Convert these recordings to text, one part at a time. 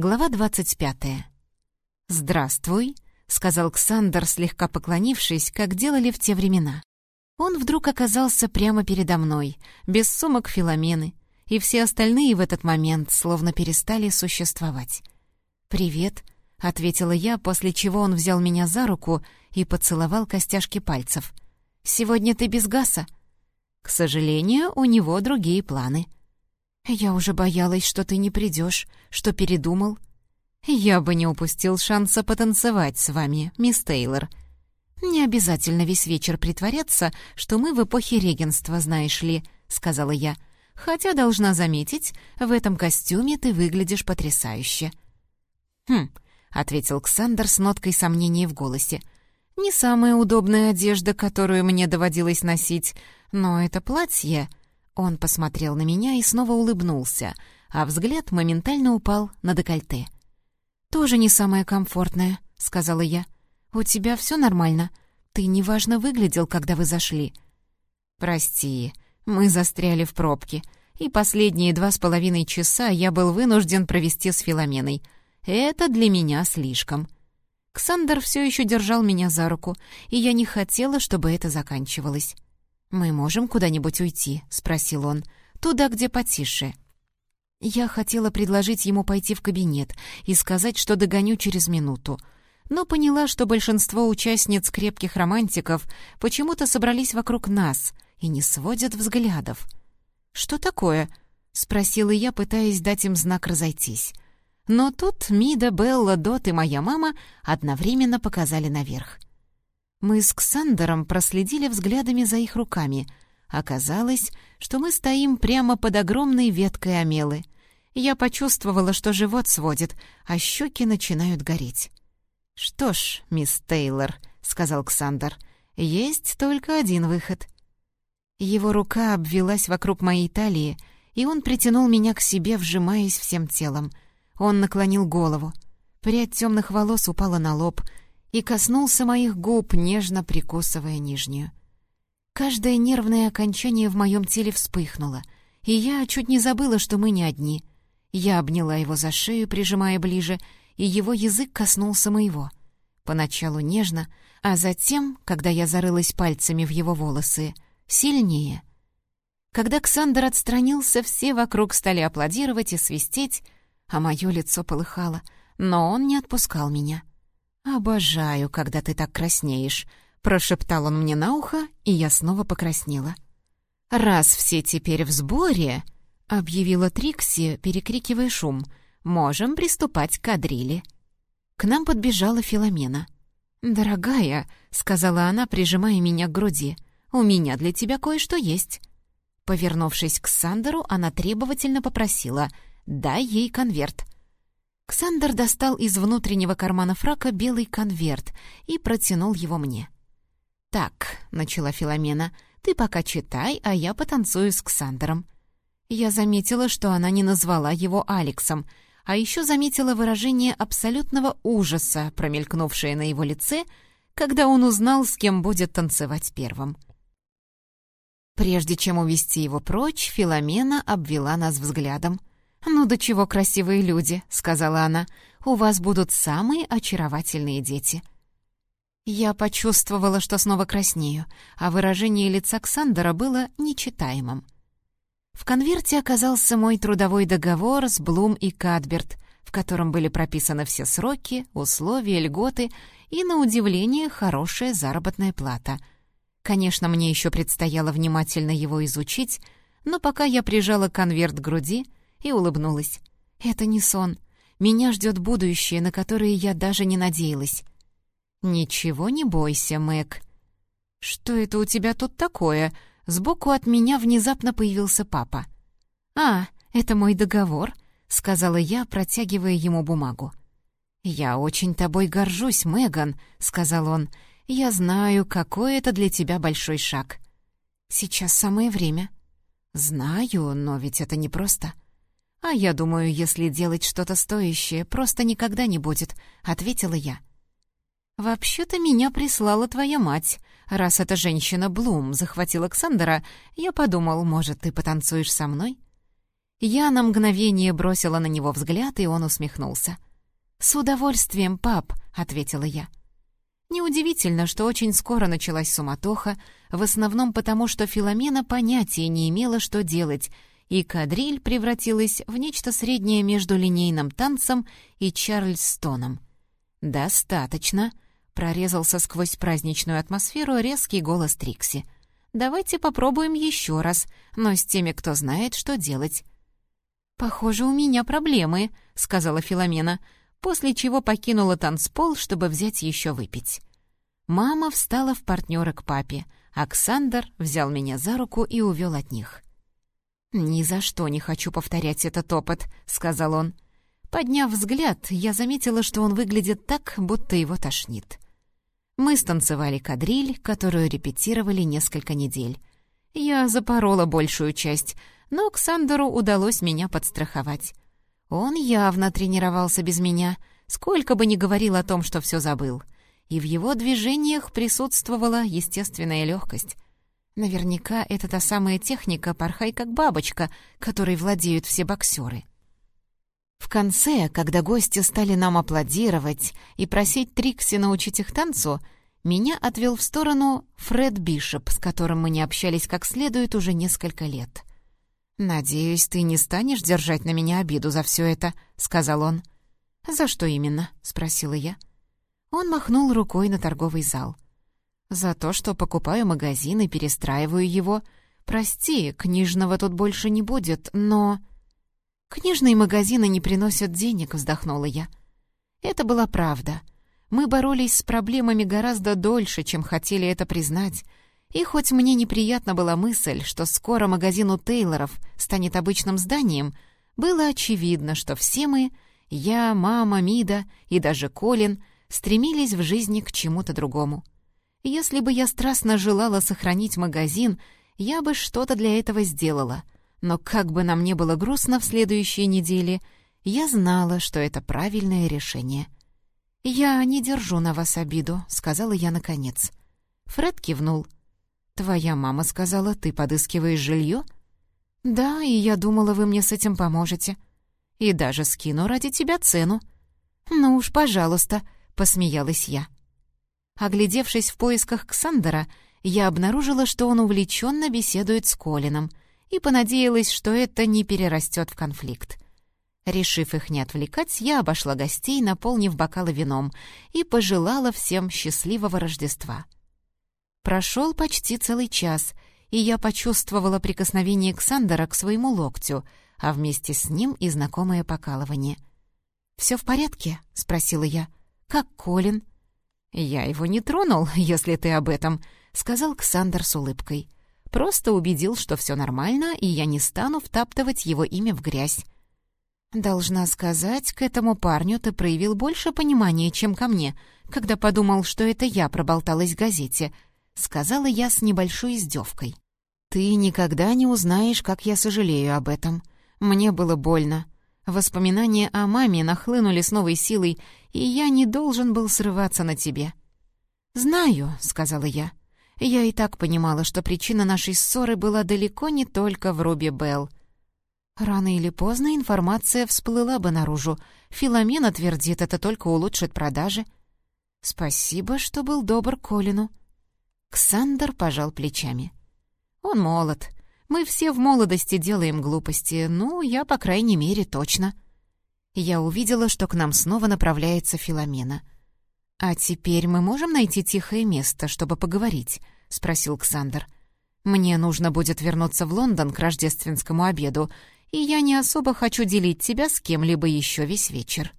Глава двадцать пятая. «Здравствуй», — сказал Ксандр, слегка поклонившись, как делали в те времена. Он вдруг оказался прямо передо мной, без сумок Филомены, и все остальные в этот момент словно перестали существовать. «Привет», — ответила я, после чего он взял меня за руку и поцеловал костяшки пальцев. «Сегодня ты без Гаса?» «К сожалению, у него другие планы», — «Я уже боялась, что ты не придешь, что передумал». «Я бы не упустил шанса потанцевать с вами, мисс Тейлор. Не обязательно весь вечер притворяться, что мы в эпохе регенства, знаешь ли», — сказала я. «Хотя, должна заметить, в этом костюме ты выглядишь потрясающе». «Хм», — ответил Ксандер с ноткой сомнения в голосе. «Не самая удобная одежда, которую мне доводилось носить, но это платье...» Он посмотрел на меня и снова улыбнулся, а взгляд моментально упал на декольте. «Тоже не самое комфортное», — сказала я. «У тебя все нормально? Ты неважно выглядел, когда вы зашли». «Прости, мы застряли в пробке, и последние два с половиной часа я был вынужден провести с Филоменой. Это для меня слишком». Ксандер все еще держал меня за руку, и я не хотела, чтобы это заканчивалось. «Мы можем куда-нибудь уйти?» — спросил он. «Туда, где потише». Я хотела предложить ему пойти в кабинет и сказать, что догоню через минуту, но поняла, что большинство участниц крепких романтиков почему-то собрались вокруг нас и не сводят взглядов. «Что такое?» — спросила я, пытаясь дать им знак разойтись. Но тут Мида, Белла, Дот и моя мама одновременно показали наверх. Мы с Ксандером проследили взглядами за их руками. Оказалось, что мы стоим прямо под огромной веткой омелы. Я почувствовала, что живот сводит, а щеки начинают гореть. «Что ж, мисс Тейлор», — сказал Ксандер, — «есть только один выход». Его рука обвелась вокруг моей талии, и он притянул меня к себе, вжимаясь всем телом. Он наклонил голову. Прядь темных волос упала на лоб — и коснулся моих губ, нежно прикусывая нижнюю. Каждое нервное окончание в моем теле вспыхнуло, и я чуть не забыла, что мы не одни. Я обняла его за шею, прижимая ближе, и его язык коснулся моего. Поначалу нежно, а затем, когда я зарылась пальцами в его волосы, сильнее. Когда Ксандр отстранился, все вокруг стали аплодировать и свистеть, а мое лицо полыхало, но он не отпускал меня. «Обожаю, когда ты так краснеешь», — прошептал он мне на ухо, и я снова покраснела. «Раз все теперь в сборе», — объявила Трикси, перекрикивая шум, — «можем приступать к кадрили». К нам подбежала Филомена. «Дорогая», — сказала она, прижимая меня к груди, — «у меня для тебя кое-что есть». Повернувшись к Сандеру, она требовательно попросила «дай ей конверт». Ксандер достал из внутреннего кармана фрака белый конверт и протянул его мне. «Так», — начала Филомена, — «ты пока читай, а я потанцую с Ксандером». Я заметила, что она не назвала его Алексом, а еще заметила выражение абсолютного ужаса, промелькнувшее на его лице, когда он узнал, с кем будет танцевать первым. Прежде чем увести его прочь, Филомена обвела нас взглядом. «Ну до чего красивые люди», — сказала она. «У вас будут самые очаровательные дети». Я почувствовала, что снова краснею, а выражение лица Ксандера было нечитаемым. В конверте оказался мой трудовой договор с Блум и Кадберт, в котором были прописаны все сроки, условия, льготы и, на удивление, хорошая заработная плата. Конечно, мне еще предстояло внимательно его изучить, но пока я прижала конверт к груди — и улыбнулась. «Это не сон. Меня ждет будущее, на которое я даже не надеялась». «Ничего не бойся, Мэг». «Что это у тебя тут такое?» Сбоку от меня внезапно появился папа. «А, это мой договор», — сказала я, протягивая ему бумагу. «Я очень тобой горжусь, Меган», — сказал он. «Я знаю, какой это для тебя большой шаг». «Сейчас самое время». «Знаю, но ведь это непросто». «А я думаю, если делать что-то стоящее, просто никогда не будет», — ответила я. «Вообще-то меня прислала твоя мать. Раз эта женщина Блум захватила Александра, я подумал, может, ты потанцуешь со мной?» Я на мгновение бросила на него взгляд, и он усмехнулся. «С удовольствием, пап», — ответила я. Неудивительно, что очень скоро началась суматоха, в основном потому, что Филомена понятия не имела, что делать, и кадриль превратилась в нечто среднее между линейным танцем и Чарльстоном. «Достаточно», — прорезался сквозь праздничную атмосферу резкий голос Трикси. «Давайте попробуем еще раз, но с теми, кто знает, что делать». «Похоже, у меня проблемы», — сказала Филомена, — после чего покинула танцпол, чтобы взять еще выпить. Мама встала в партнера к папе. Оксандр взял меня за руку и увел от них. «Ни за что не хочу повторять этот опыт», — сказал он. Подняв взгляд, я заметила, что он выглядит так, будто его тошнит. Мы станцевали кадриль, которую репетировали несколько недель. Я запорола большую часть, но Ксандеру удалось меня подстраховать. Он явно тренировался без меня, сколько бы ни говорил о том, что все забыл. И в его движениях присутствовала естественная легкость. Наверняка это та самая техника «порхай как бабочка», которой владеют все боксеры. В конце, когда гости стали нам аплодировать и просить Трикси научить их танцу, меня отвел в сторону Фред Бишоп, с которым мы не общались как следует уже несколько лет. «Надеюсь, ты не станешь держать на меня обиду за все это», — сказал он. «За что именно?» — спросила я. Он махнул рукой на торговый зал. «За то, что покупаю магазин и перестраиваю его. Прости, книжного тут больше не будет, но...» «Книжные магазины не приносят денег», — вздохнула я. Это была правда. Мы боролись с проблемами гораздо дольше, чем хотели это признать, и хоть мне неприятна была мысль, что скоро магазин у Тейлоров станет обычным зданием, было очевидно, что все мы, я, мама, Мида и даже Колин, стремились в жизни к чему-то другому. Если бы я страстно желала сохранить магазин, я бы что-то для этого сделала. Но как бы нам не было грустно в следующие недели, я знала, что это правильное решение. «Я не держу на вас обиду», — сказала я наконец. Фред кивнул — «Твоя мама сказала, ты подыскиваешь жилье?» «Да, и я думала, вы мне с этим поможете. И даже скину ради тебя цену». «Ну уж, пожалуйста», — посмеялась я. Оглядевшись в поисках Ксандера, я обнаружила, что он увлеченно беседует с Колином, и понадеялась, что это не перерастет в конфликт. Решив их не отвлекать, я обошла гостей, наполнив бокалы вином, и пожелала всем счастливого Рождества. Прошел почти целый час, и я почувствовала прикосновение Ксандера к своему локтю, а вместе с ним и знакомое покалывание. «Все в порядке?» — спросила я. «Как Колин?» «Я его не тронул, если ты об этом», — сказал Ксандер с улыбкой. «Просто убедил, что все нормально, и я не стану втаптывать его имя в грязь». «Должна сказать, к этому парню ты проявил больше понимания, чем ко мне, когда подумал, что это я проболталась в газете», сказала я с небольшой издевкой. «Ты никогда не узнаешь, как я сожалею об этом. Мне было больно. Воспоминания о маме нахлынули с новой силой, и я не должен был срываться на тебе». «Знаю», — сказала я. Я и так понимала, что причина нашей ссоры была далеко не только в Руби Белл. Рано или поздно информация всплыла бы наружу. Филомена твердит, это только улучшит продажи. «Спасибо, что был добр Колину», Ксандер пожал плечами. «Он молод. Мы все в молодости делаем глупости. Ну, я, по крайней мере, точно». Я увидела, что к нам снова направляется Филомена. «А теперь мы можем найти тихое место, чтобы поговорить?» — спросил Ксандер. «Мне нужно будет вернуться в Лондон к рождественскому обеду, и я не особо хочу делить тебя с кем-либо еще весь вечер».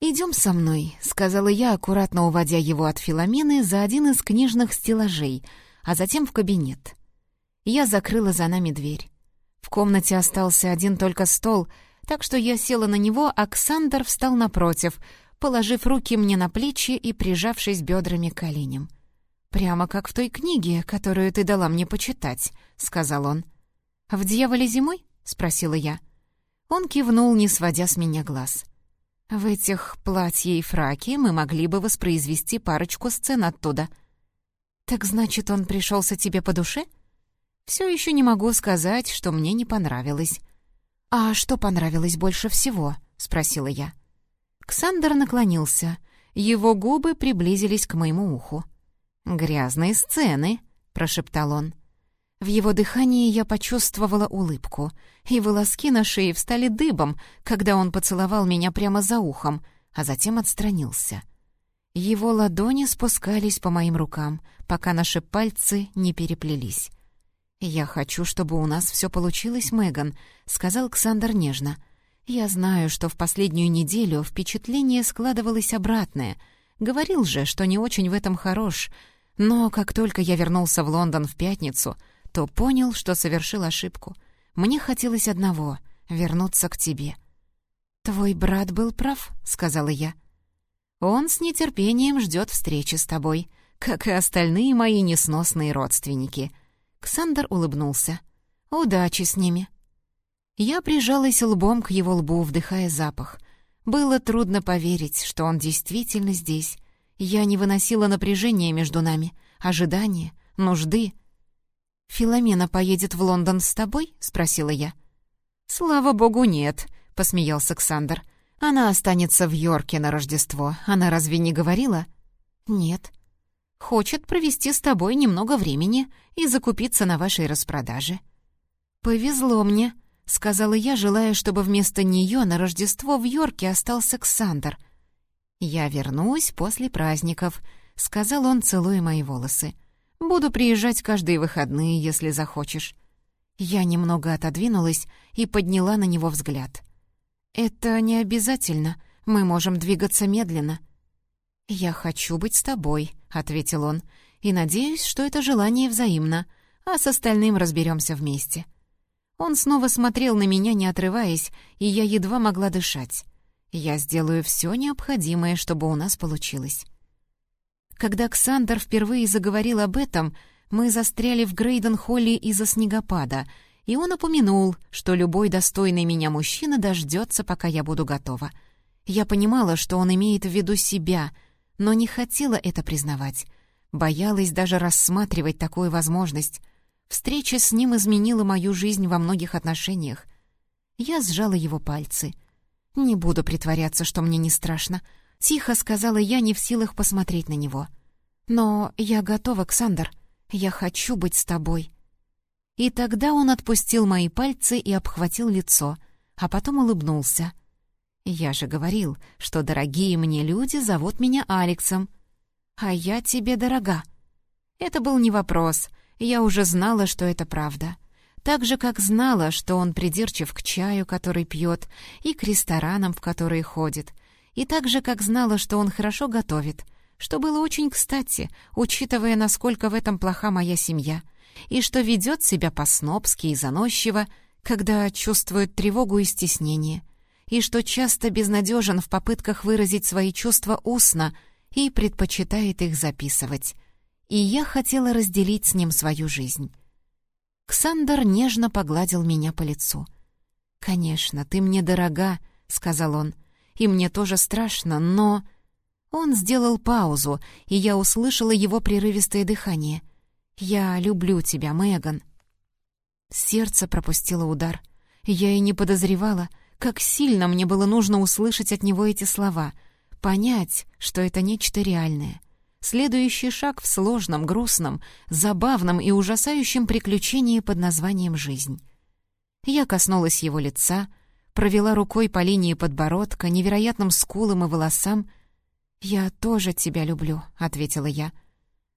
«Идем со мной», — сказала я, аккуратно уводя его от Филомены за один из книжных стеллажей, а затем в кабинет. Я закрыла за нами дверь. В комнате остался один только стол, так что я села на него, а Ксандр встал напротив, положив руки мне на плечи и прижавшись бедрами к коленям. «Прямо как в той книге, которую ты дала мне почитать», — сказал он. «В «Дьяволе зимой?» — спросила я. Он кивнул, не сводя с меня глаз. В этих платье и фраке мы могли бы воспроизвести парочку сцен оттуда. Так значит, он пришелся тебе по душе? Все еще не могу сказать, что мне не понравилось. «А что понравилось больше всего?» — спросила я. Ксандер наклонился. Его губы приблизились к моему уху. «Грязные сцены», — прошептал он. В его дыхании я почувствовала улыбку, и волоски на шее встали дыбом, когда он поцеловал меня прямо за ухом, а затем отстранился. Его ладони спускались по моим рукам, пока наши пальцы не переплелись. «Я хочу, чтобы у нас все получилось, Меган», — сказал Ксандр нежно. «Я знаю, что в последнюю неделю впечатление складывалось обратное. Говорил же, что не очень в этом хорош. Но как только я вернулся в Лондон в пятницу, то понял, что совершил ошибку. Мне хотелось одного — вернуться к тебе». «Твой брат был прав», — сказала я. «Он с нетерпением ждет встречи с тобой, как и остальные мои несносные родственники», Ксандр улыбнулся. «Удачи с ними!» Я прижалась лбом к его лбу, вдыхая запах. Было трудно поверить, что он действительно здесь. Я не выносила напряжения между нами, ожидания, нужды. «Филомена поедет в Лондон с тобой?» — спросила я. «Слава богу, нет», — посмеялся Ксандр. «Она останется в Йорке на Рождество. Она разве не говорила?» «Нет». Хочет провести с тобой немного времени и закупиться на вашей распродаже». «Повезло мне», — сказала я, желая, чтобы вместо нее на Рождество в Йорке остался Ксандр. «Я вернусь после праздников», — сказал он, целуя мои волосы. «Буду приезжать каждые выходные, если захочешь». Я немного отодвинулась и подняла на него взгляд. «Это не обязательно. Мы можем двигаться медленно». «Я хочу быть с тобой», — ответил он, «и надеюсь, что это желание взаимно, а с остальным разберемся вместе». Он снова смотрел на меня, не отрываясь, и я едва могла дышать. «Я сделаю все необходимое, чтобы у нас получилось». Когда Ксандр впервые заговорил об этом, мы застряли в Грейден-холле из-за снегопада, и он упомянул, что любой достойный меня мужчина дождется, пока я буду готова. Я понимала, что он имеет в виду себя — но не хотела это признавать. Боялась даже рассматривать такую возможность. Встреча с ним изменила мою жизнь во многих отношениях. Я сжала его пальцы. «Не буду притворяться, что мне не страшно», — тихо сказала я, не в силах посмотреть на него. «Но я готова, Ксандр. Я хочу быть с тобой». И тогда он отпустил мои пальцы и обхватил лицо, а потом улыбнулся. «Я же говорил, что дорогие мне люди зовут меня Алексом. А я тебе дорога». Это был не вопрос, я уже знала, что это правда. Так же, как знала, что он придирчив к чаю, который пьет, и к ресторанам, в которые ходит. И так же, как знала, что он хорошо готовит, что было очень кстати, учитывая, насколько в этом плоха моя семья, и что ведет себя по-снобски и заносчиво, когда чувствует тревогу и стеснение — и что часто безнадежен в попытках выразить свои чувства устно и предпочитает их записывать. И я хотела разделить с ним свою жизнь. Ксандер нежно погладил меня по лицу. «Конечно, ты мне дорога», — сказал он, — «и мне тоже страшно, но...» Он сделал паузу, и я услышала его прерывистое дыхание. «Я люблю тебя, Меган». Сердце пропустило удар. Я и не подозревала, как сильно мне было нужно услышать от него эти слова, понять, что это нечто реальное. Следующий шаг в сложном, грустном, забавном и ужасающем приключении под названием «жизнь». Я коснулась его лица, провела рукой по линии подбородка, невероятным скулам и волосам. «Я тоже тебя люблю», — ответила я.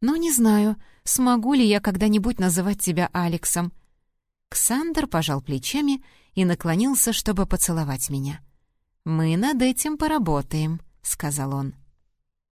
«Но не знаю, смогу ли я когда-нибудь называть тебя Алексом». Ксандр пожал плечами и наклонился, чтобы поцеловать меня. «Мы над этим поработаем», — сказал он.